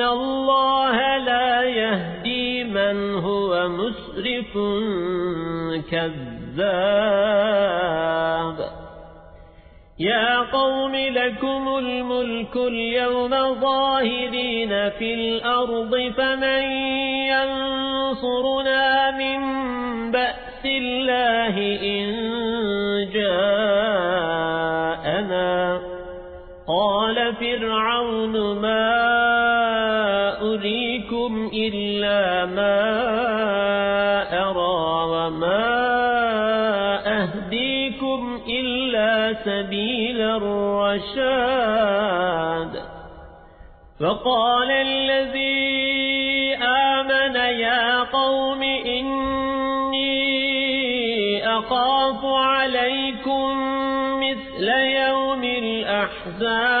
إن الله لا يهدي من هو مسرف كذاب يا قوم لكم الملك اليوم ظاهرين في الأرض فمن ينصرنا من بأس الله إن جاءنا قال فرعون ما أريكم إلا ما أرى وما أهديكم إلا سبيل الرشاد فقال الذي آمن يا قوم إني أخاف عليكم مثل يوم الأحزاب